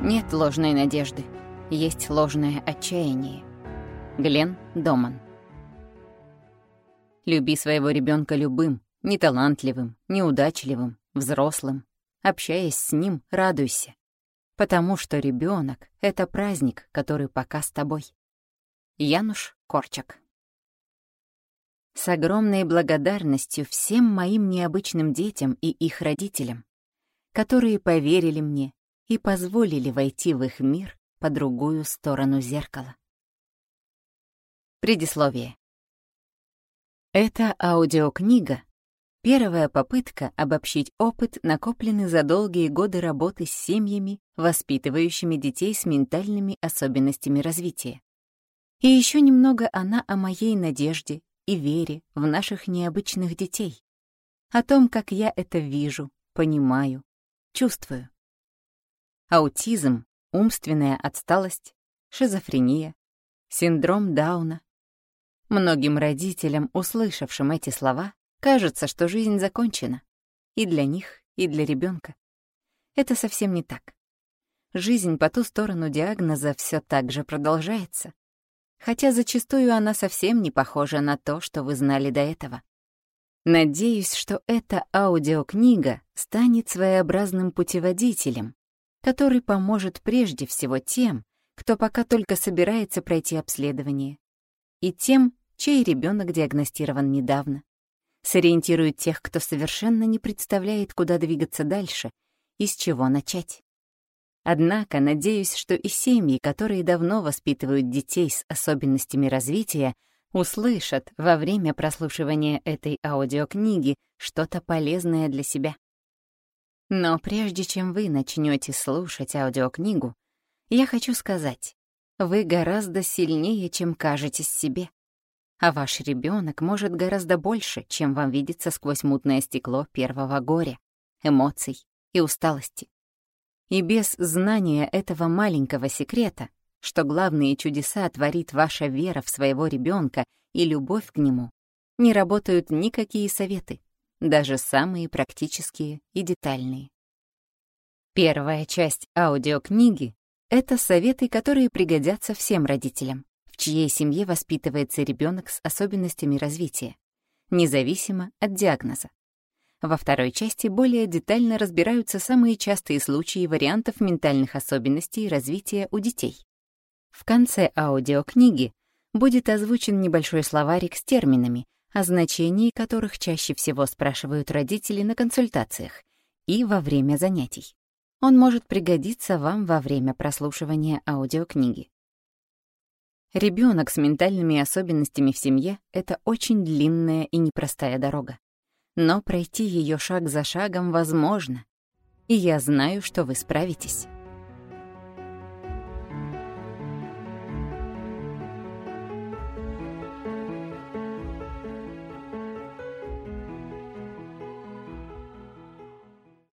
Нет ложной надежды, есть ложное отчаяние. Глен Доман. Люби своего ребенка любым, неталантливым, неудачливым, взрослым. Общаясь с ним, радуйся. Потому что ребенок — это праздник, который пока с тобой. Януш Корчак. С огромной благодарностью всем моим необычным детям и их родителям, которые поверили мне и позволили войти в их мир по другую сторону зеркала. Предисловие. Эта аудиокнига — первая попытка обобщить опыт, накопленный за долгие годы работы с семьями, воспитывающими детей с ментальными особенностями развития. И еще немного она о моей надежде и вере в наших необычных детей, о том, как я это вижу, понимаю, чувствую. Аутизм, умственная отсталость, шизофрения, синдром Дауна, Многим родителям, услышавшим эти слова, кажется, что жизнь закончена. И для них, и для ребенка. Это совсем не так. Жизнь по ту сторону диагноза все так же продолжается. Хотя зачастую она совсем не похожа на то, что вы знали до этого. Надеюсь, что эта аудиокнига станет своеобразным путеводителем, который поможет прежде всего тем, кто пока только собирается пройти обследование, и тем, чей ребенок диагностирован недавно. Сориентирует тех, кто совершенно не представляет, куда двигаться дальше и с чего начать. Однако надеюсь, что и семьи, которые давно воспитывают детей с особенностями развития, услышат во время прослушивания этой аудиокниги что-то полезное для себя. Но прежде чем вы начнете слушать аудиокнигу, я хочу сказать, вы гораздо сильнее, чем кажетесь себе. А ваш ребенок может гораздо больше, чем вам видится сквозь мутное стекло первого горя, эмоций и усталости. И без знания этого маленького секрета, что главные чудеса творит ваша вера в своего ребенка и любовь к нему, не работают никакие советы, даже самые практические и детальные. Первая часть аудиокниги это советы, которые пригодятся всем родителям, в чьей семье воспитывается ребенок с особенностями развития, независимо от диагноза. Во второй части более детально разбираются самые частые случаи вариантов ментальных особенностей развития у детей. В конце аудиокниги будет озвучен небольшой словарик с терминами, о значении которых чаще всего спрашивают родители на консультациях и во время занятий. Он может пригодиться вам во время прослушивания аудиокниги. Ребенок с ментальными особенностями в семье — это очень длинная и непростая дорога. Но пройти ее шаг за шагом возможно. И я знаю, что вы справитесь.